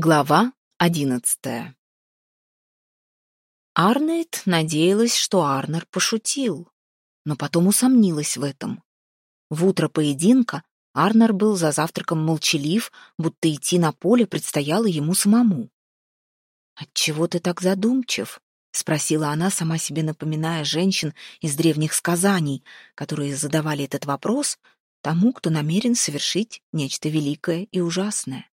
Глава одиннадцатая Арнейд надеялась, что Арнер пошутил, но потом усомнилась в этом. В утро поединка Арнер был за завтраком молчалив, будто идти на поле предстояло ему самому. «Отчего ты так задумчив?» — спросила она, сама себе напоминая женщин из древних сказаний, которые задавали этот вопрос тому, кто намерен совершить нечто великое и ужасное.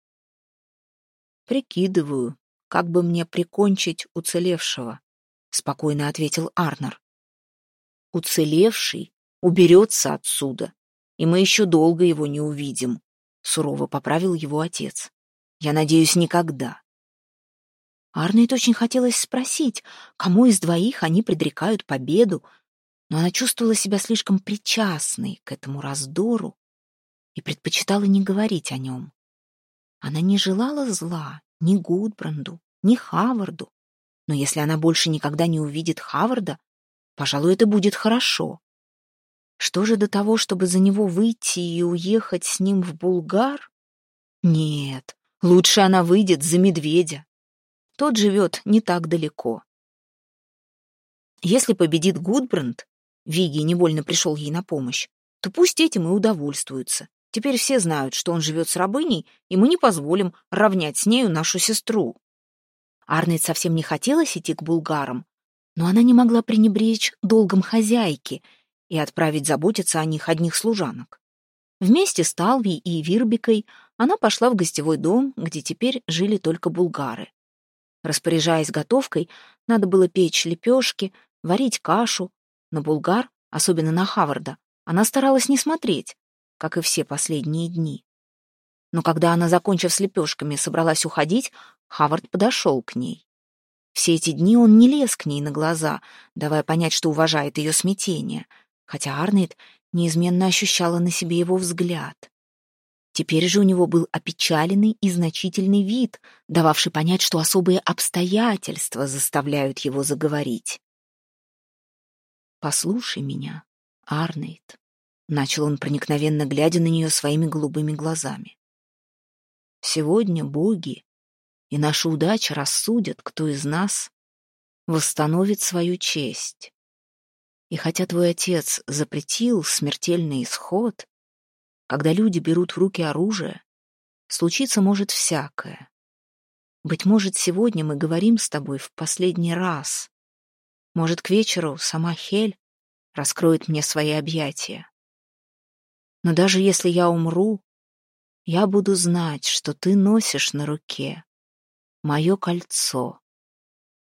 «Прикидываю, как бы мне прикончить уцелевшего», — спокойно ответил Арнер. «Уцелевший уберется отсюда, и мы еще долго его не увидим», — сурово поправил его отец. «Я надеюсь, никогда». Арнейд очень хотелось спросить, кому из двоих они предрекают победу, но она чувствовала себя слишком причастной к этому раздору и предпочитала не говорить о нем. Она не желала зла ни Гудбранду, ни Хаварду. Но если она больше никогда не увидит Хаварда, пожалуй, это будет хорошо. Что же до того, чтобы за него выйти и уехать с ним в Булгар? Нет, лучше она выйдет за медведя. Тот живет не так далеко. Если победит Гудбранд, Виги невольно пришел ей на помощь, то пусть этим и удовольствуются. Теперь все знают, что он живет с рабыней, и мы не позволим равнять с нею нашу сестру. Арнет совсем не хотелось идти к булгарам, но она не могла пренебречь долгом хозяйки и отправить заботиться о них одних служанок. Вместе с Талвией и Вирбикой она пошла в гостевой дом, где теперь жили только булгары. Распоряжаясь готовкой, надо было печь лепешки, варить кашу. На булгар, особенно на Хаварда, она старалась не смотреть, как и все последние дни. Но когда она, закончив с лепешками, собралась уходить, Хавард подошел к ней. Все эти дни он не лез к ней на глаза, давая понять, что уважает ее смятение, хотя Арнейд неизменно ощущала на себе его взгляд. Теперь же у него был опечаленный и значительный вид, дававший понять, что особые обстоятельства заставляют его заговорить. «Послушай меня, Арнейд», Начал он, проникновенно глядя на нее своими голубыми глазами. «Сегодня боги и наша удача рассудят, кто из нас восстановит свою честь. И хотя твой отец запретил смертельный исход, когда люди берут в руки оружие, случиться может всякое. Быть может, сегодня мы говорим с тобой в последний раз. Может, к вечеру сама Хель раскроет мне свои объятия. Но даже если я умру, я буду знать, что ты носишь на руке мое кольцо.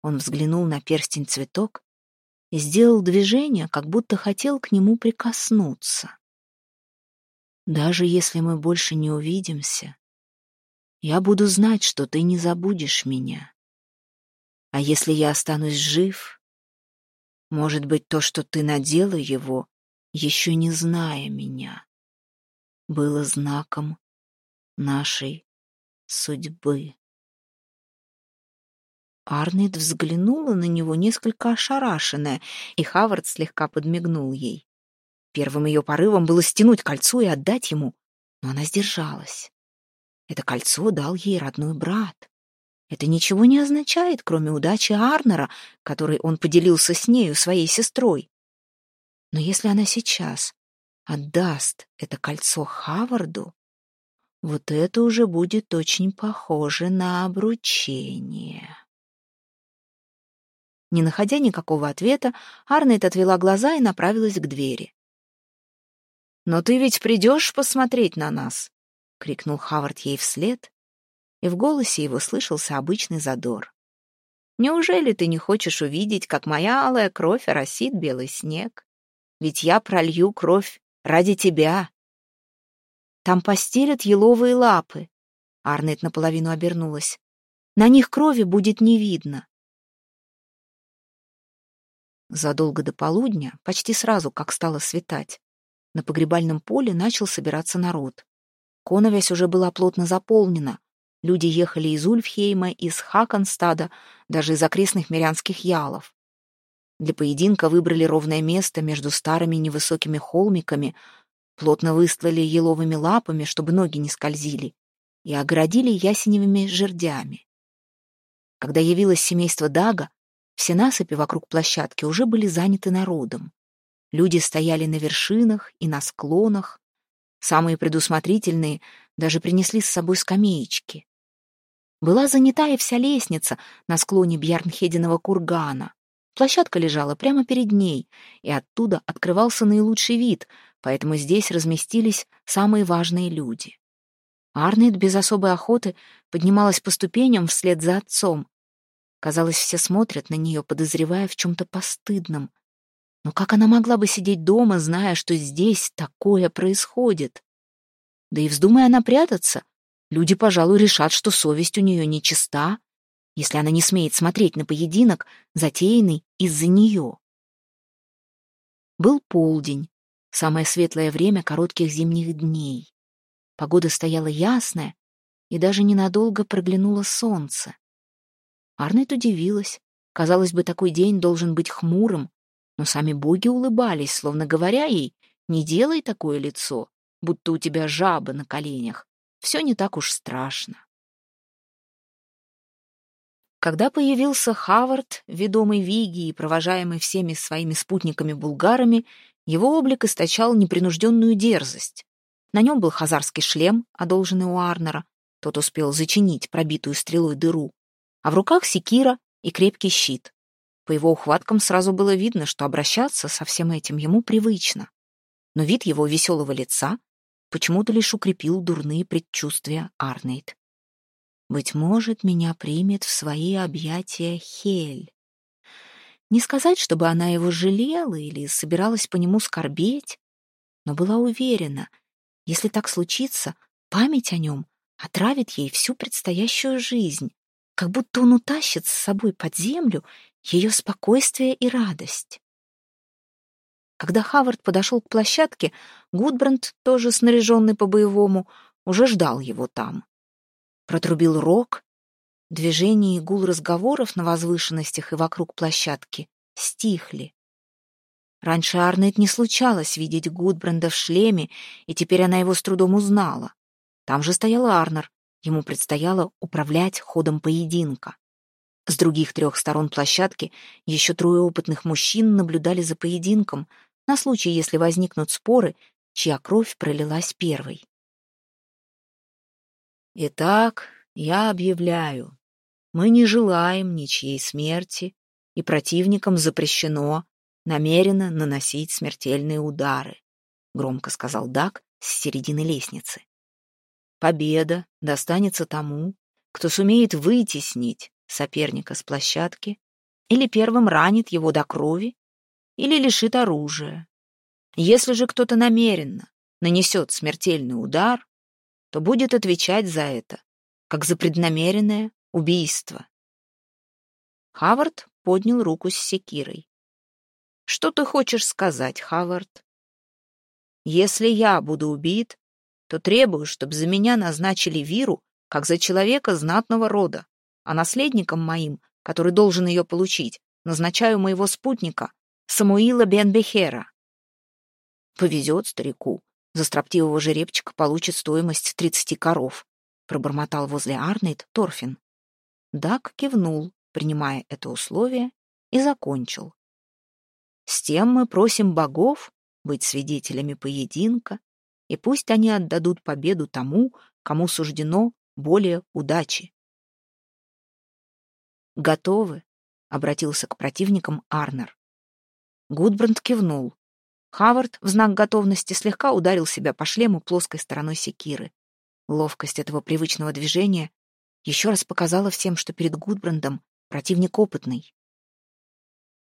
Он взглянул на перстень-цветок и сделал движение, как будто хотел к нему прикоснуться. Даже если мы больше не увидимся, я буду знать, что ты не забудешь меня. А если я останусь жив, может быть, то, что ты надела его, еще не зная меня было знаком нашей судьбы. Арнет взглянула на него несколько ошарашенная, и Хавард слегка подмигнул ей. Первым ее порывом было стянуть кольцо и отдать ему, но она сдержалась. Это кольцо дал ей родной брат. Это ничего не означает, кроме удачи Арнера, которой он поделился с нею, своей сестрой. Но если она сейчас отдаст это кольцо Хаварду, вот это уже будет очень похоже на обручение. Не находя никакого ответа, Арнет отвела глаза и направилась к двери. «Но ты ведь придешь посмотреть на нас?» — крикнул Хавард ей вслед, и в голосе его слышался обычный задор. «Неужели ты не хочешь увидеть, как моя алая кровь оросит белый снег? Ведь я пролью кровь Ради тебя. Там постелят еловые лапы. Арнет наполовину обернулась. На них крови будет не видно. Задолго до полудня, почти сразу, как стало светать, на погребальном поле начал собираться народ. Коновязь уже была плотно заполнена. Люди ехали из Ульфхейма, из Хаконстада, даже из окрестных мирянских ялов. Для поединка выбрали ровное место между старыми невысокими холмиками, плотно выстлали еловыми лапами, чтобы ноги не скользили, и огородили ясеневыми жердями. Когда явилось семейство Дага, все насыпи вокруг площадки уже были заняты народом. Люди стояли на вершинах и на склонах. Самые предусмотрительные даже принесли с собой скамеечки. Была занята и вся лестница на склоне Бьярнхединого кургана. Площадка лежала прямо перед ней, и оттуда открывался наилучший вид, поэтому здесь разместились самые важные люди. Арнет без особой охоты поднималась по ступеням вслед за отцом, Казалось, все смотрят на нее, подозревая в чем-то постыдном. Но как она могла бы сидеть дома, зная, что здесь такое происходит? Да и вздумая она прятаться, люди, пожалуй, решат, что совесть у нее нечиста, если она не смеет смотреть на поединок, затеянный из-за нее. Был полдень, самое светлое время коротких зимних дней. Погода стояла ясная, и даже ненадолго проглянуло солнце. Арнет удивилась. Казалось бы, такой день должен быть хмурым, но сами боги улыбались, словно говоря ей, «Не делай такое лицо, будто у тебя жаба на коленях. Все не так уж страшно». Когда появился Хавард, ведомый Виги и провожаемый всеми своими спутниками-булгарами, его облик источал непринужденную дерзость. На нем был хазарский шлем, одолженный у Арнера. Тот успел зачинить пробитую стрелой дыру а в руках секира и крепкий щит. По его ухваткам сразу было видно, что обращаться со всем этим ему привычно. Но вид его веселого лица почему-то лишь укрепил дурные предчувствия Арнейд. «Быть может, меня примет в свои объятия Хель». Не сказать, чтобы она его жалела или собиралась по нему скорбеть, но была уверена, если так случится, память о нем отравит ей всю предстоящую жизнь, как будто он утащит с собой под землю ее спокойствие и радость. Когда Хавард подошел к площадке, Гудбранд, тоже снаряженный по-боевому, уже ждал его там. Протрубил рог, движение и гул разговоров на возвышенностях и вокруг площадки стихли. Раньше Арнет не случалось видеть Гудбранда в шлеме, и теперь она его с трудом узнала. Там же стоял Арнер, Ему предстояло управлять ходом поединка. С других трех сторон площадки еще трое опытных мужчин наблюдали за поединком на случай, если возникнут споры, чья кровь пролилась первой. Итак, я объявляю, мы не желаем ничьей смерти, и противникам запрещено намеренно наносить смертельные удары, громко сказал Дак с середины лестницы. Победа достанется тому, кто сумеет вытеснить соперника с площадки или первым ранит его до крови, или лишит оружия. Если же кто-то намеренно нанесет смертельный удар, то будет отвечать за это, как за преднамеренное убийство. Хавард поднял руку с секирой. «Что ты хочешь сказать, Хавард? Если я буду убит, то требую, чтобы за меня назначили Виру, как за человека знатного рода, а наследником моим, который должен ее получить, назначаю моего спутника, Самуила Бенбехера. Повезет старику. За строптивого жеребчика получит стоимость тридцати коров, пробормотал возле Арнейд Торфин. Дак кивнул, принимая это условие, и закончил. С тем мы просим богов быть свидетелями поединка, и пусть они отдадут победу тому, кому суждено более удачи. «Готовы?» — обратился к противникам Арнер. Гудбранд кивнул. Хавард в знак готовности слегка ударил себя по шлему плоской стороной секиры. Ловкость этого привычного движения еще раз показала всем, что перед Гудбрандом противник опытный.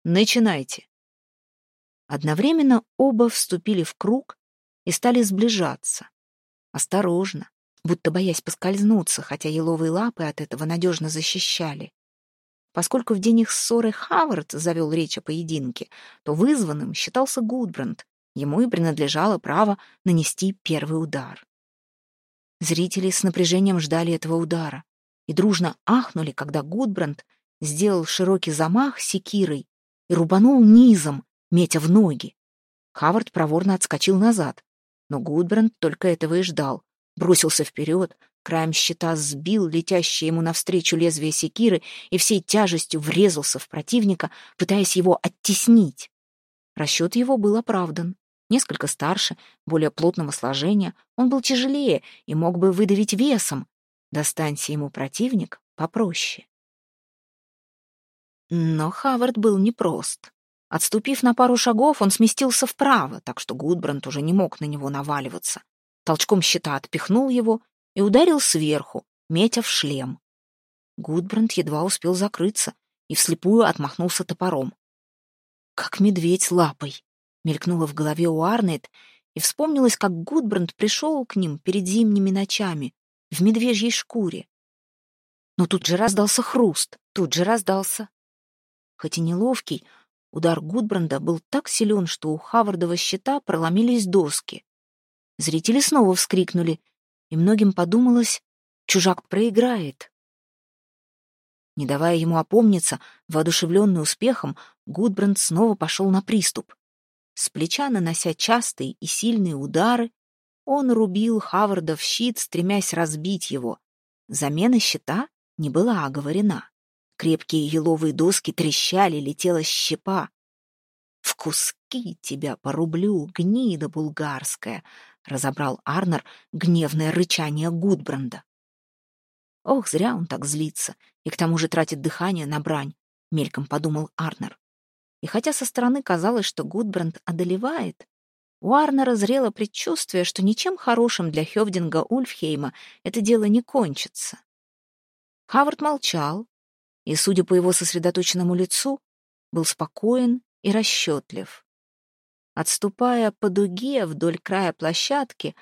«Начинайте!» Одновременно оба вступили в круг, и стали сближаться. Осторожно, будто боясь поскользнуться, хотя еловые лапы от этого надежно защищали. Поскольку в день их ссоры Хавард завел речь о поединке, то вызванным считался Гудбранд, ему и принадлежало право нанести первый удар. Зрители с напряжением ждали этого удара и дружно ахнули, когда Гудбранд сделал широкий замах секирой и рубанул низом, метя в ноги. Хавард проворно отскочил назад. Но Гудбранд только этого и ждал. Бросился вперед, краем щита сбил летящее ему навстречу лезвие секиры и всей тяжестью врезался в противника, пытаясь его оттеснить. Расчет его был оправдан. Несколько старше, более плотного сложения, он был тяжелее и мог бы выдавить весом. Достанься ему противник попроще. Но Хавард был непрост. Отступив на пару шагов, он сместился вправо, так что Гудбранд уже не мог на него наваливаться. Толчком щита отпихнул его и ударил сверху, метя в шлем. Гудбранд едва успел закрыться и вслепую отмахнулся топором. «Как медведь лапой!» — мелькнуло в голове у Арнет, и вспомнилось, как Гудбранд пришел к ним перед зимними ночами в медвежьей шкуре. Но тут же раздался хруст, тут же раздался. Хоть и неловкий, удар Гудбранда был так силен, что у Хавардова щита проломились доски. Зрители снова вскрикнули, и многим подумалось, чужак проиграет. Не давая ему опомниться, воодушевленный успехом, Гудбранд снова пошел на приступ. С плеча нанося частые и сильные удары, он рубил Хаварда в щит, стремясь разбить его. Замена щита не была оговорена. Крепкие еловые доски трещали, летела щепа. «В куски тебя порублю, гнида булгарская!» Разобрал Арнер гневное рычание Гудбранда. Ох, зря он так злится и к тому же тратит дыхание на брань, мельком подумал Арнер. И хотя со стороны казалось, что Гудбранд одолевает, у Арнера зрело предчувствие, что ничем хорошим для Хёвдинга Ульфхейма это дело не кончится. Хавард молчал, и, судя по его сосредоточенному лицу, был спокоен и расчетлив. Отступая по дуге вдоль края площадки,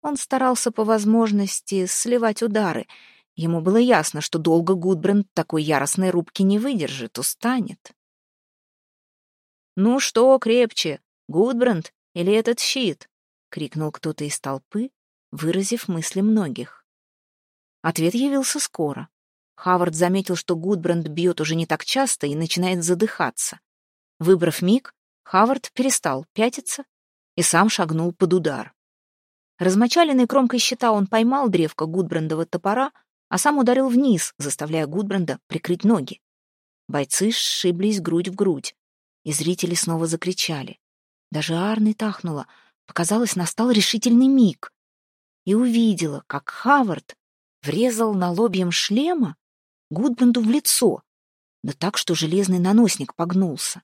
он старался по возможности сливать удары. Ему было ясно, что долго Гудбранд такой яростной рубки не выдержит, устанет. «Ну что крепче, Гудбранд или этот щит?» — крикнул кто-то из толпы, выразив мысли многих. Ответ явился скоро. Хавард заметил, что Гудбранд бьет уже не так часто и начинает задыхаться. Выбрав миг, Хавард перестал пятиться и сам шагнул под удар. Размочаленной кромкой щита он поймал древко Гудбрандова топора, а сам ударил вниз, заставляя Гудбранда прикрыть ноги. Бойцы сшиблись грудь в грудь, и зрители снова закричали. Даже Арны тахнула. Показалось, настал решительный миг. И увидела, как Хавард врезал на лобьем шлема Гудбранду в лицо, да так, что железный наносник погнулся.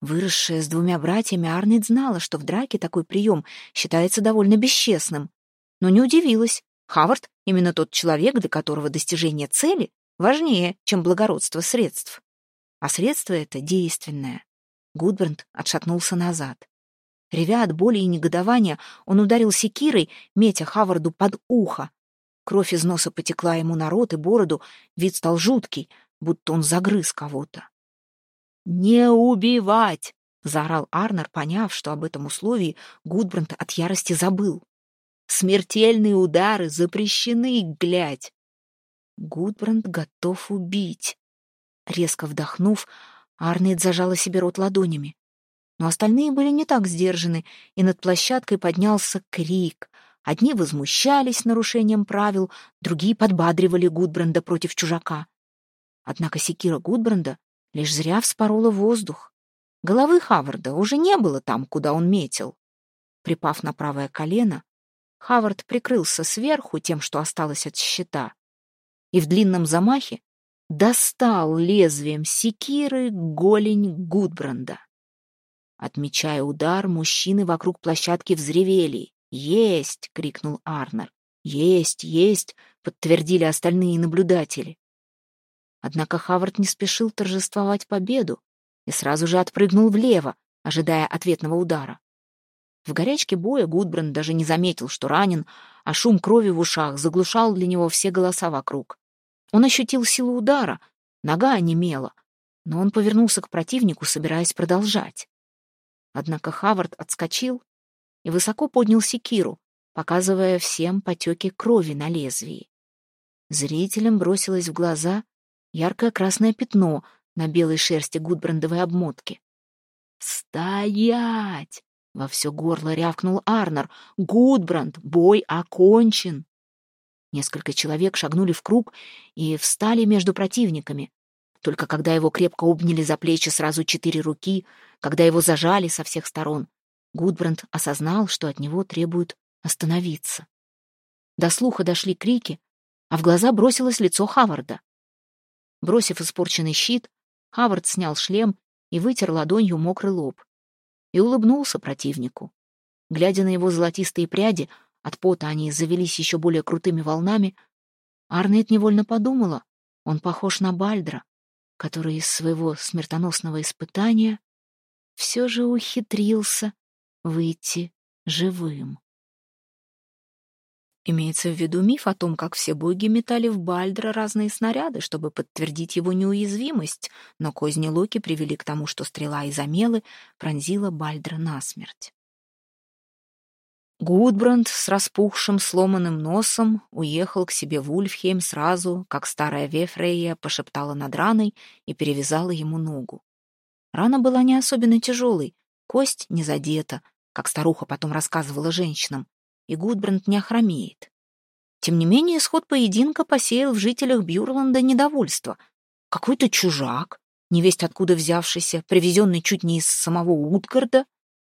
Выросшая с двумя братьями, Арнет знала, что в драке такой прием считается довольно бесчестным. Но не удивилась. Хавард — именно тот человек, для которого достижение цели важнее, чем благородство средств. А средство это действенное. Гудбранд отшатнулся назад. Ревя от боли и негодования, он ударил секирой, метя Хаварду под ухо. Кровь из носа потекла ему на рот и бороду, вид стал жуткий, будто он загрыз кого-то. «Не убивать!» — заорал Арнер, поняв, что об этом условии Гудбранд от ярости забыл. «Смертельные удары запрещены, глядь!» Гудбранд готов убить. Резко вдохнув, Арнейд зажала себе рот ладонями. Но остальные были не так сдержаны, и над площадкой поднялся крик. Одни возмущались нарушением правил, другие подбадривали Гудбранда против чужака. Однако секира Гудбранда лишь зря вспорола воздух. Головы Хаварда уже не было там, куда он метил. Припав на правое колено, Хавард прикрылся сверху тем, что осталось от щита, и в длинном замахе достал лезвием секиры голень Гудбранда. Отмечая удар, мужчины вокруг площадки взревели. «Есть!» — крикнул Арнер. «Есть, есть!» — подтвердили остальные наблюдатели. Однако Хавард не спешил торжествовать победу и сразу же отпрыгнул влево, ожидая ответного удара. В горячке боя Гудбранд даже не заметил, что ранен, а шум крови в ушах заглушал для него все голоса вокруг. Он ощутил силу удара, нога онемела, но он повернулся к противнику, собираясь продолжать. Однако Хавард отскочил и высоко поднял секиру, показывая всем потеки крови на лезвии. Зрителям бросилось в глаза яркое красное пятно на белой шерсти гудбрандовой обмотки. «Стоять!» — во все горло рявкнул Арнер. «Гудбранд, бой окончен!» Несколько человек шагнули в круг и встали между противниками. Только когда его крепко обняли за плечи сразу четыре руки, когда его зажали со всех сторон, Гудбранд осознал, что от него требуют остановиться. До слуха дошли крики, а в глаза бросилось лицо Хаварда. Бросив испорченный щит, Хавард снял шлем и вытер ладонью мокрый лоб. И улыбнулся противнику. Глядя на его золотистые пряди, от пота они завелись еще более крутыми волнами, Арнет невольно подумала, он похож на Бальдра, который из своего смертоносного испытания все же ухитрился выйти живым. Имеется в виду миф о том, как все боги метали в Бальдра разные снаряды, чтобы подтвердить его неуязвимость, но козни Локи привели к тому, что стрела из Амелы пронзила Бальдра насмерть. Гудбранд с распухшим сломанным носом уехал к себе в Ульфхейм сразу, как старая Вефрейя пошептала над раной и перевязала ему ногу. Рана была не особенно тяжелой, кость не задета, как старуха потом рассказывала женщинам, и Гудбранд не охромеет. Тем не менее, исход поединка посеял в жителях Бьюрланда недовольство. Какой-то чужак, невесть откуда взявшийся, привезенный чуть не из самого Утгарда,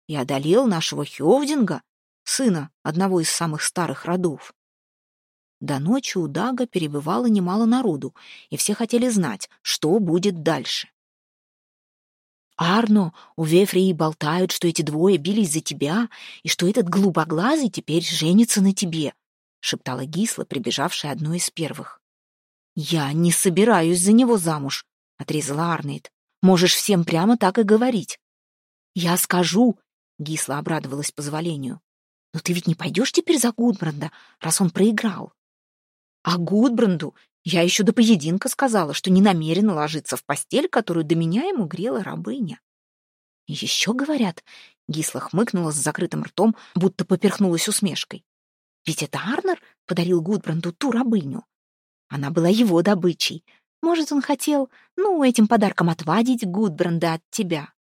и одолел нашего Хёвдинга, сына одного из самых старых родов. До ночи у Дага перебывало немало народу, и все хотели знать, что будет дальше. «Арно, у Вефрии болтают, что эти двое бились за тебя, и что этот голубоглазый теперь женится на тебе», — шептала Гисла, прибежавшая одной из первых. «Я не собираюсь за него замуж», — отрезала Арнейд. «Можешь всем прямо так и говорить». «Я скажу», — Гисла обрадовалась позволению. «Но ты ведь не пойдешь теперь за Гудбранда, раз он проиграл?» «А Гудбранду я еще до поединка сказала, что не намерена ложиться в постель, которую до меня ему грела рабыня. еще говорят, Гисла хмыкнула с закрытым ртом, будто поперхнулась усмешкой. Ведь это Арнер подарил Гудбранду ту рабыню. Она была его добычей. Может, он хотел, ну, этим подарком отвадить Гудбранда от тебя.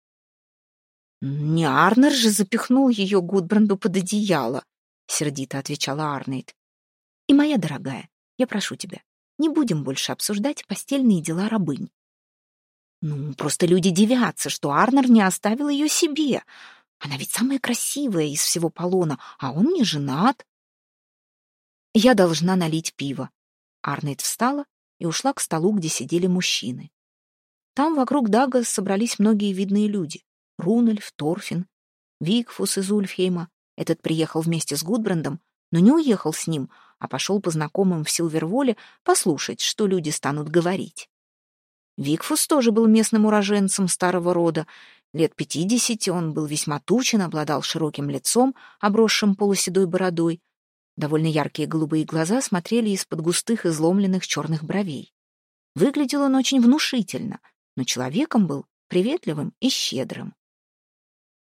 Не Арнер же запихнул ее Гудбранду под одеяло, сердито отвечала Арнейд. И моя дорогая, я прошу тебя, не будем больше обсуждать постельные дела рабынь. Ну, просто люди дивятся, что Арнер не оставил ее себе. Она ведь самая красивая из всего полона, а он не женат. Я должна налить пиво. Арнейд встала и ушла к столу, где сидели мужчины. Там вокруг Дага собрались многие видные люди. Рунельф, Торфин, Викфус из Ульфхейма. Этот приехал вместе с Гудбрандом, но не уехал с ним, а пошел по знакомым в Силверволе послушать, что люди станут говорить. Викфус тоже был местным уроженцем старого рода. Лет пятидесяти он был весьма тучен, обладал широким лицом, обросшим полуседой бородой. Довольно яркие голубые глаза смотрели из-под густых изломленных черных бровей. Выглядел он очень внушительно, но человеком был приветливым и щедрым.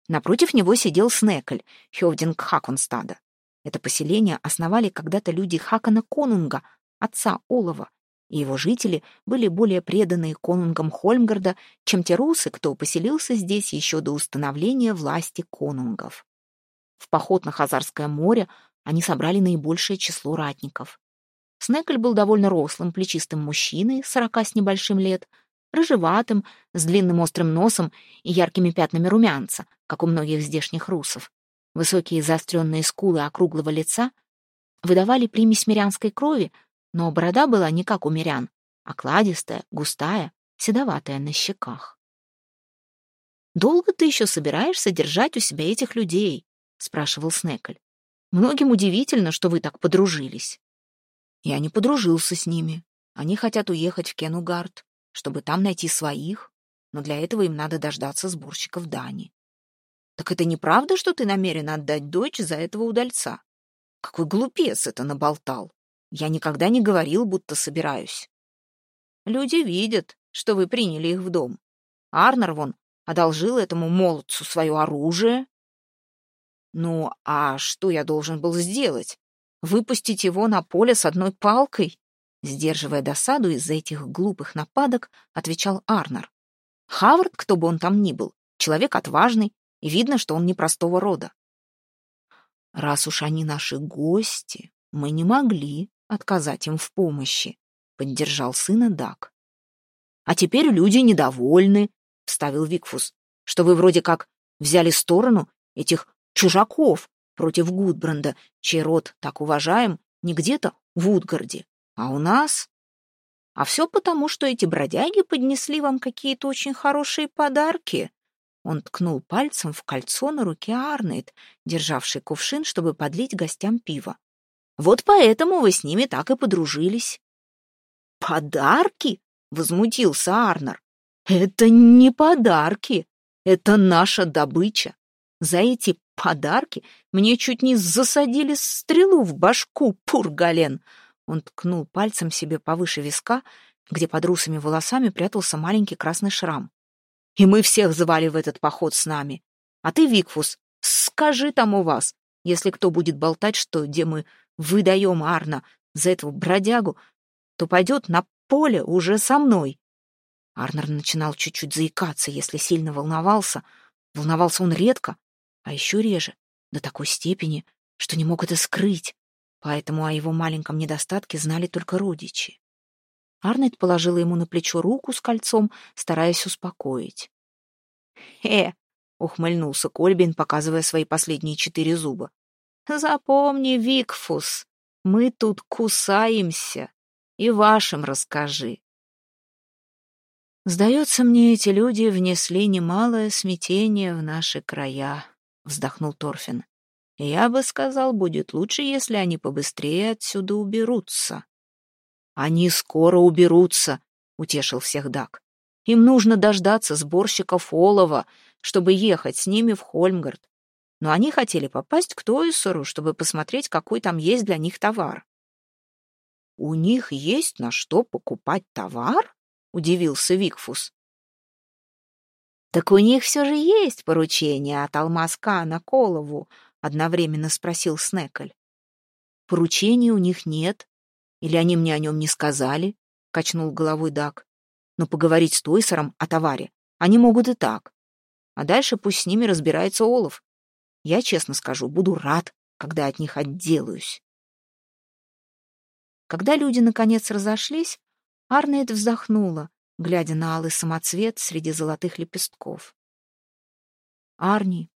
Напротив него сидел Снекль, Хёвдинг Хаконстада. Это поселение основали когда-то люди Хакана Конунга, отца Олова, и его жители были более преданы конунгам Хольмгарда, чем те русы, кто поселился здесь еще до установления власти конунгов. В поход на Хазарское море они собрали наибольшее число ратников. Снекль был довольно рослым, плечистым мужчиной, сорока с небольшим лет, рыжеватым, с длинным острым носом и яркими пятнами румянца, как у многих здешних русов. Высокие заостренные скулы округлого лица выдавали примесь мирянской крови, но борода была не как у мирян, окладистая, густая, седоватая на щеках. «Долго ты еще собираешься держать у себя этих людей?» — спрашивал Снекль. «Многим удивительно, что вы так подружились». «Я не подружился с ними. Они хотят уехать в Кенугард, чтобы там найти своих, но для этого им надо дождаться сборщиков Дани. Так это неправда, что ты намерен отдать дочь за этого удальца? Какой глупец это наболтал. Я никогда не говорил, будто собираюсь. Люди видят, что вы приняли их в дом. Арнер вон одолжил этому молодцу свое оружие. Ну, а что я должен был сделать? Выпустить его на поле с одной палкой? Сдерживая досаду из-за этих глупых нападок, отвечал Арнер. Хавард, кто бы он там ни был, человек отважный, видно, что он непростого рода. Раз уж они наши гости, мы не могли отказать им в помощи, поддержал сына Дак. А теперь люди недовольны, вставил Викфус, что вы вроде как взяли сторону этих чужаков против Гудбранда, чей род так уважаем не где-то в Утгарде, а у нас. А все потому, что эти бродяги поднесли вам какие-то очень хорошие подарки. Он ткнул пальцем в кольцо на руке Арнейд, державший кувшин, чтобы подлить гостям пиво. Вот поэтому вы с ними так и подружились. «Подарки?» — возмутился Арнер. «Это не подарки, это наша добыча. За эти подарки мне чуть не засадили стрелу в башку, Пургален!» Он ткнул пальцем себе повыше виска, где под русыми волосами прятался маленький красный шрам. «И мы всех звали в этот поход с нами. А ты, Викфус, скажи там у вас, если кто будет болтать, что, где мы выдаем Арна за этого бродягу, то пойдет на поле уже со мной». Арнер начинал чуть-чуть заикаться, если сильно волновался. Волновался он редко, а еще реже, до такой степени, что не мог это скрыть, поэтому о его маленьком недостатке знали только родичи. Арнольд положила ему на плечо руку с кольцом, стараясь успокоить. «Э!» — ухмыльнулся Кольбин, показывая свои последние четыре зуба. «Запомни, Викфус, мы тут кусаемся, и вашим расскажи». «Сдается мне, эти люди внесли немалое смятение в наши края», — вздохнул Торфин. «Я бы сказал, будет лучше, если они побыстрее отсюда уберутся». «Они скоро уберутся», — утешил всех Дак. «Им нужно дождаться сборщиков олова, чтобы ехать с ними в Хольмгард. Но они хотели попасть к Тойсеру, чтобы посмотреть, какой там есть для них товар». «У них есть на что покупать товар?» — удивился Викфус. «Так у них все же есть поручение от Алмазка на Колову», — одновременно спросил Снеколь. «Поручения у них нет. Или они мне о нем не сказали?» — качнул головой Дак. «Но поговорить с Тойсером о товаре они могут и так. А дальше пусть с ними разбирается Олов. Я, честно скажу, буду рад, когда от них отделаюсь». Когда люди наконец разошлись, Арнет вздохнула, глядя на алый самоцвет среди золотых лепестков. «Арни,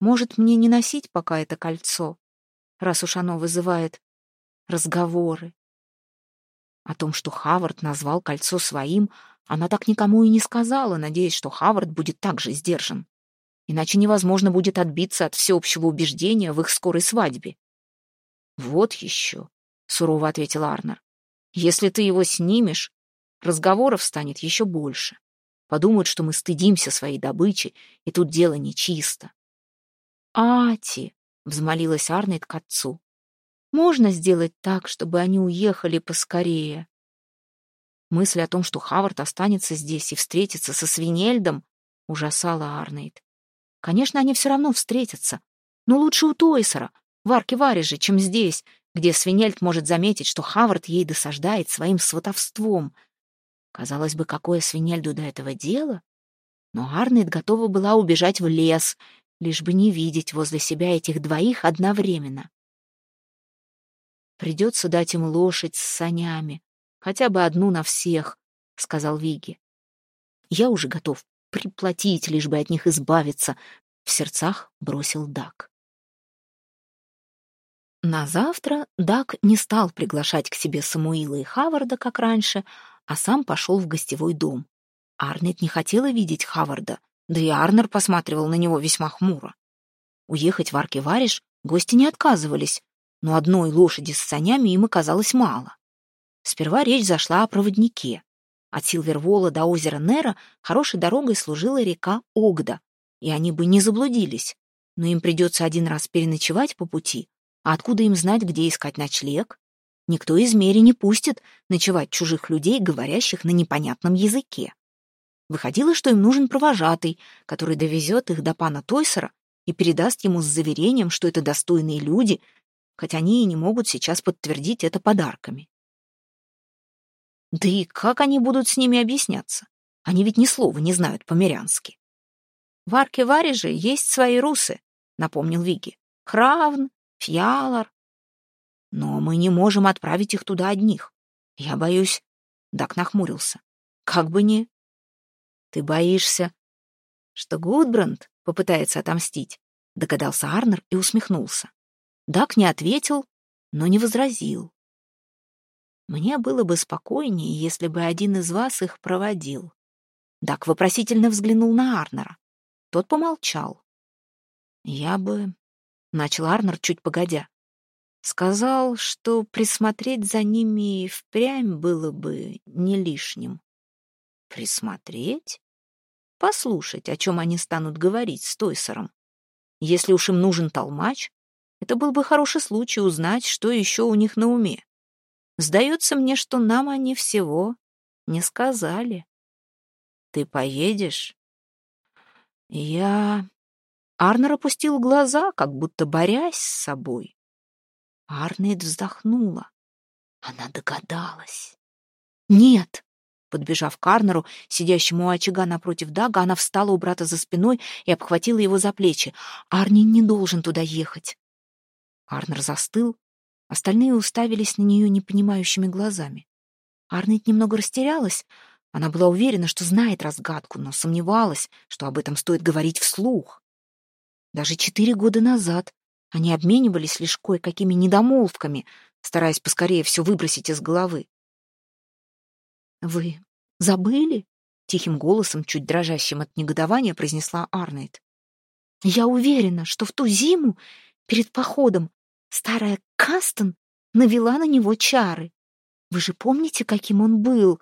может, мне не носить пока это кольцо, раз уж оно вызывает разговоры?» О том, что Хавард назвал кольцо своим, она так никому и не сказала, надеясь, что Хавард будет также сдержан. Иначе невозможно будет отбиться от всеобщего убеждения в их скорой свадьбе. «Вот еще», — сурово ответил Арнер. «Если ты его снимешь, разговоров станет еще больше. Подумают, что мы стыдимся своей добычи, и тут дело нечисто. «Ати!» — взмолилась Арнейд к отцу. «Можно сделать так, чтобы они уехали поскорее?» Мысль о том, что Хавард останется здесь и встретится со Свинельдом, ужасала Арнейд. Конечно, они все равно встретятся, но лучше у Тойсера, в арке Варежи, чем здесь, где Свинельд может заметить, что Хавард ей досаждает своим сватовством — Казалось бы, какое свинельду до этого дело? Но Арнет готова была убежать в лес, лишь бы не видеть возле себя этих двоих одновременно. «Придется дать им лошадь с санями, хотя бы одну на всех», — сказал Виги. «Я уже готов приплатить, лишь бы от них избавиться», — в сердцах бросил Дак. На завтра Дак не стал приглашать к себе Самуила и Хаварда, как раньше, а сам пошел в гостевой дом. Арнет не хотела видеть Хаварда, да и Арнер посматривал на него весьма хмуро. Уехать в Аркевариш гости не отказывались, но одной лошади с санями им оказалось мало. Сперва речь зашла о проводнике. От Силвервола до озера Нера хорошей дорогой служила река Огда, и они бы не заблудились, но им придется один раз переночевать по пути, а откуда им знать, где искать ночлег? Никто из мери не пустит ночевать чужих людей, говорящих на непонятном языке. Выходило, что им нужен провожатый, который довезет их до пана Тойсера и передаст ему с заверением, что это достойные люди, хоть они и не могут сейчас подтвердить это подарками. Да и как они будут с ними объясняться? Они ведь ни слова не знают по-мирянски. В арке Варе же есть свои русы, напомнил Виги. Хравн, Фьялар, Но мы не можем отправить их туда одних. Я боюсь...» Дак нахмурился. «Как бы не...» «Ты боишься, что Гудбранд попытается отомстить?» Догадался Арнер и усмехнулся. Дак не ответил, но не возразил. «Мне было бы спокойнее, если бы один из вас их проводил». Дак вопросительно взглянул на Арнера. Тот помолчал. «Я бы...» — начал Арнер чуть погодя. Сказал, что присмотреть за ними впрямь было бы не лишним. Присмотреть? Послушать, о чем они станут говорить с Тойсером. Если уж им нужен толмач, это был бы хороший случай узнать, что еще у них на уме. Сдается мне, что нам они всего не сказали. Ты поедешь? Я... Арнер опустил глаза, как будто борясь с собой. Арнейд вздохнула. Она догадалась. «Нет!» Подбежав к Арнеру, сидящему у очага напротив Дага, она встала у брата за спиной и обхватила его за плечи. «Арни не должен туда ехать!» Арнер застыл, остальные уставились на нее непонимающими глазами. Арнейд немного растерялась. Она была уверена, что знает разгадку, но сомневалась, что об этом стоит говорить вслух. Даже четыре года назад они обменивались лишь кое-какими недомолвками, стараясь поскорее все выбросить из головы. «Вы забыли?» — тихим голосом, чуть дрожащим от негодования, произнесла Арнейд. «Я уверена, что в ту зиму, перед походом, старая Кастон навела на него чары. Вы же помните, каким он был?»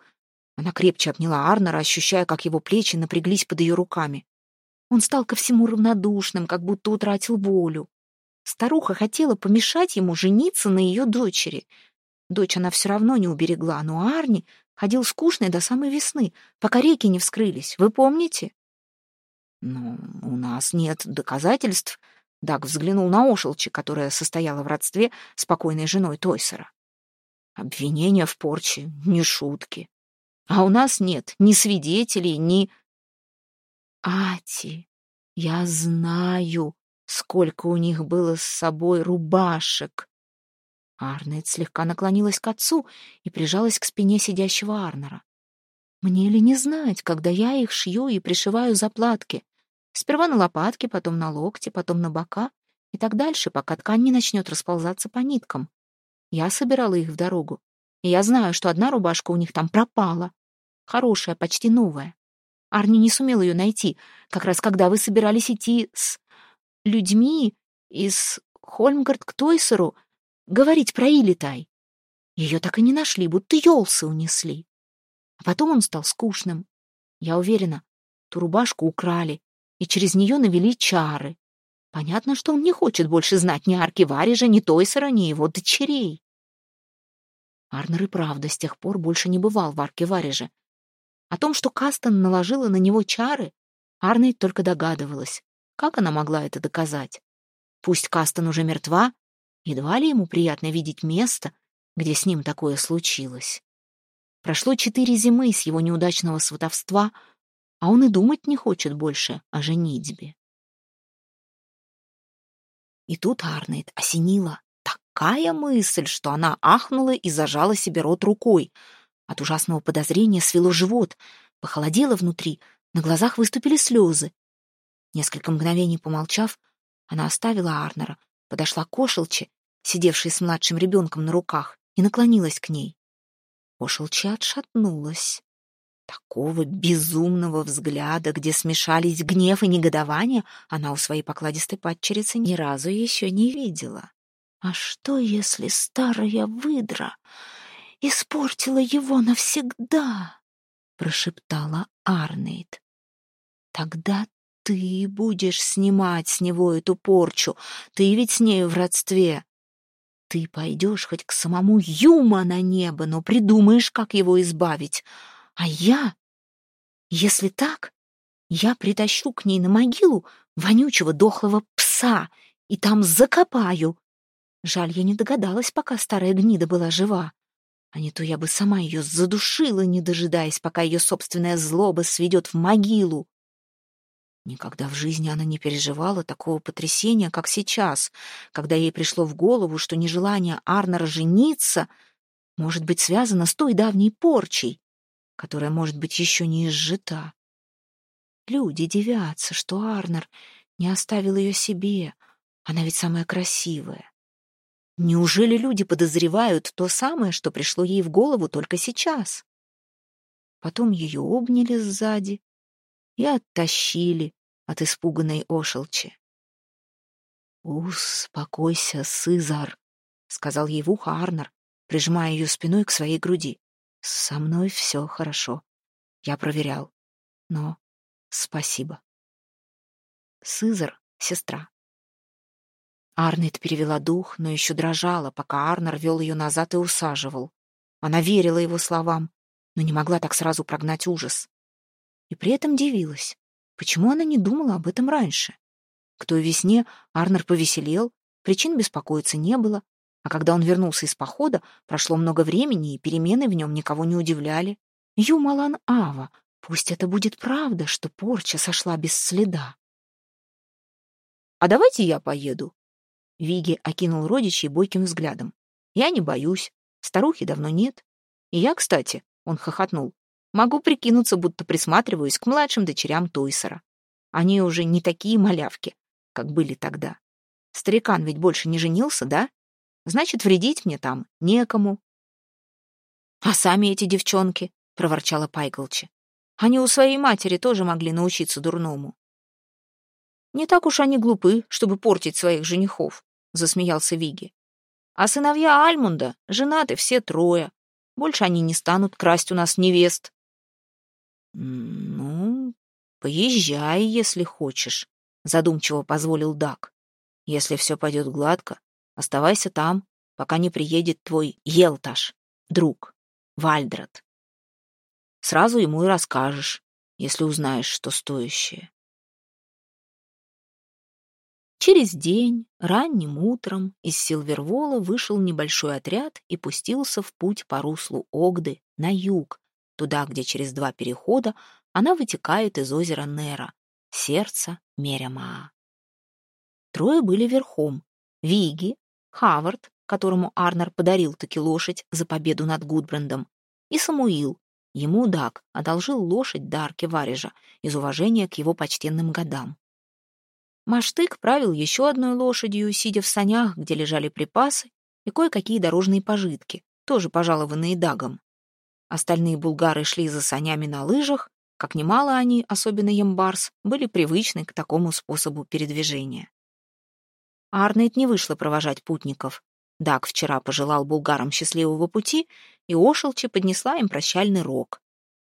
Она крепче обняла Арнера, ощущая, как его плечи напряглись под ее руками. Он стал ко всему равнодушным, как будто утратил волю. Старуха хотела помешать ему жениться на ее дочери. Дочь она все равно не уберегла, но Арни ходил скучный до самой весны, пока реки не вскрылись. Вы помните? «Но у нас нет доказательств», — Даг взглянул на Ошелчи, которая состояла в родстве с покойной женой Тойсера. «Обвинения в порче — не шутки. А у нас нет ни свидетелей, ни...» «Ати, я знаю», Сколько у них было с собой рубашек! Арнет слегка наклонилась к отцу и прижалась к спине сидящего Арнера. Мне ли не знать, когда я их шью и пришиваю заплатки? Сперва на лопатки, потом на локти, потом на бока и так дальше, пока ткань не начнет расползаться по ниткам. Я собирала их в дорогу, и я знаю, что одна рубашка у них там пропала. Хорошая, почти новая. Арни не сумел ее найти, как раз когда вы собирались идти с людьми из Хольмгард к Тойсеру говорить про Илитай. Ее так и не нашли, будто Йолсы унесли. А потом он стал скучным. Я уверена, ту рубашку украли, и через нее навели чары. Понятно, что он не хочет больше знать ни Аркиварижа, ни Тойсера, ни его дочерей. Арнер и правда с тех пор больше не бывал в Аркивариже. О том, что Кастон наложила на него чары, Арнейд только догадывалась. Как она могла это доказать? Пусть Кастон уже мертва, едва ли ему приятно видеть место, где с ним такое случилось. Прошло четыре зимы с его неудачного сватовства, а он и думать не хочет больше о женитьбе. И тут Арнейд осенила такая мысль, что она ахнула и зажала себе рот рукой. От ужасного подозрения свело живот, похолодело внутри, на глазах выступили слезы. Несколько мгновений помолчав, она оставила Арнера, подошла к Ошелче, сидевшей с младшим ребенком на руках, и наклонилась к ней. Ошелча отшатнулась. Такого безумного взгляда, где смешались гнев и негодование, она у своей покладистой падчерицы ни разу еще не видела. А что, если старая выдра испортила его навсегда? прошептала Арнейд. Тогда ты будешь снимать с него эту порчу. Ты ведь с нею в родстве. Ты пойдешь хоть к самому Юма на небо, но придумаешь, как его избавить. А я... Если так, я притащу к ней на могилу вонючего дохлого пса и там закопаю. Жаль, я не догадалась, пока старая гнида была жива. А не то я бы сама ее задушила, не дожидаясь, пока ее собственная злоба сведет в могилу. Никогда в жизни она не переживала такого потрясения, как сейчас, когда ей пришло в голову, что нежелание Арнера жениться может быть связано с той давней порчей, которая, может быть, еще не изжита. Люди дивятся, что Арнер не оставил ее себе. Она ведь самая красивая. Неужели люди подозревают то самое, что пришло ей в голову только сейчас? Потом ее обняли сзади и оттащили от испуганной ошелчи. «Успокойся, Сызар», — сказал ей в ухо Арнер, прижимая ее спиной к своей груди. «Со мной все хорошо. Я проверял. Но спасибо». Сызар — сестра. Арнет перевела дух, но еще дрожала, пока Арнер вел ее назад и усаживал. Она верила его словам, но не могла так сразу прогнать ужас. И при этом дивилась, почему она не думала об этом раньше. К той весне Арнер повеселел, причин беспокоиться не было, а когда он вернулся из похода, прошло много времени, и перемены в нем никого не удивляли. Юмалан Ава, пусть это будет правда, что порча сошла без следа. «А давайте я поеду», Виги окинул родичей бойким взглядом. «Я не боюсь. Старухи давно нет. И я, кстати, — он хохотнул, — могу прикинуться, будто присматриваюсь к младшим дочерям Тойсера. Они уже не такие малявки, как были тогда. Старикан ведь больше не женился, да? Значит, вредить мне там некому». «А сами эти девчонки?» — проворчала Пайколчи. «Они у своей матери тоже могли научиться дурному». «Не так уж они глупы, чтобы портить своих женихов», — засмеялся Виги. «А сыновья Альмунда женаты все трое. Больше они не станут красть у нас невест». «Ну, поезжай, если хочешь», — задумчиво позволил Дак. «Если все пойдет гладко, оставайся там, пока не приедет твой Елташ, друг, Вальдрат. Сразу ему и расскажешь, если узнаешь, что стоящее. Через день, ранним утром, из Силвервола вышел небольшой отряд и пустился в путь по руслу Огды на юг, туда, где через два перехода она вытекает из озера Нера, сердца Мерямаа. Трое были верхом. Виги, Хавард, которому Арнер подарил таки лошадь за победу над Гудбрандом, и Самуил. Ему Дак одолжил лошадь Дарке Варежа из уважения к его почтенным годам. Маштык правил еще одной лошадью, сидя в санях, где лежали припасы и кое-какие дорожные пожитки, тоже пожалованные дагом. Остальные булгары шли за санями на лыжах, как немало они, особенно Ямбарс, были привычны к такому способу передвижения. Арнейд не вышла провожать путников. Даг вчера пожелал булгарам счастливого пути, и Ошелчи поднесла им прощальный рог.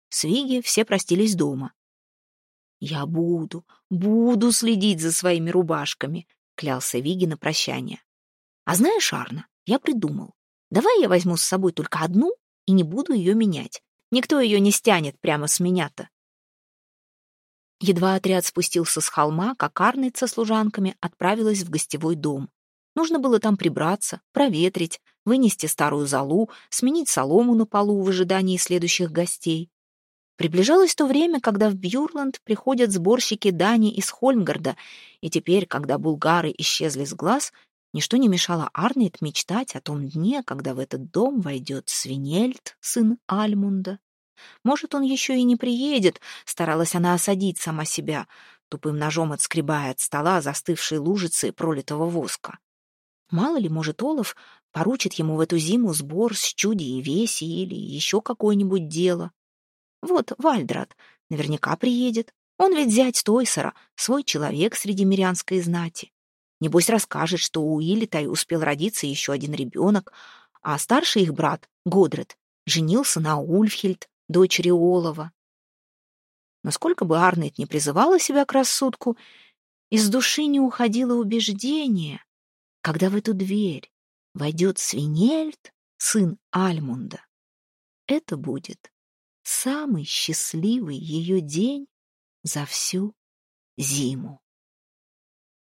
Свиги все простились дома. «Я буду, буду следить за своими рубашками», — клялся Виги на прощание. «А знаешь, Арна, я придумал. Давай я возьму с собой только одну и не буду ее менять. Никто ее не стянет прямо с меня-то». Едва отряд спустился с холма, как Арнольд со служанками отправилась в гостевой дом. Нужно было там прибраться, проветрить, вынести старую залу, сменить солому на полу в ожидании следующих гостей. Приближалось то время, когда в Бьюрланд приходят сборщики дани из Хольмгарда, и теперь, когда булгары исчезли с глаз, ничто не мешало Арнейд мечтать о том дне, когда в этот дом войдет Свинельд, сын Альмунда. Может, он еще и не приедет, старалась она осадить сама себя, тупым ножом отскребая от стола застывшие лужицы пролитого воска. Мало ли, может, Олаф поручит ему в эту зиму сбор с чуди и веси или еще какое-нибудь дело. Вот Вальдрат наверняка приедет. Он ведь зять Тойсера, свой человек среди мирянской знати. Небось расскажет, что у Илитай успел родиться еще один ребенок, а старший их брат, Годред, женился на Ульфхельд, дочери Олова. Насколько бы Арнет не призывала себя к рассудку, из души не уходило убеждение, когда в эту дверь войдет Свинельд, сын Альмунда. Это будет самый счастливый ее день за всю зиму.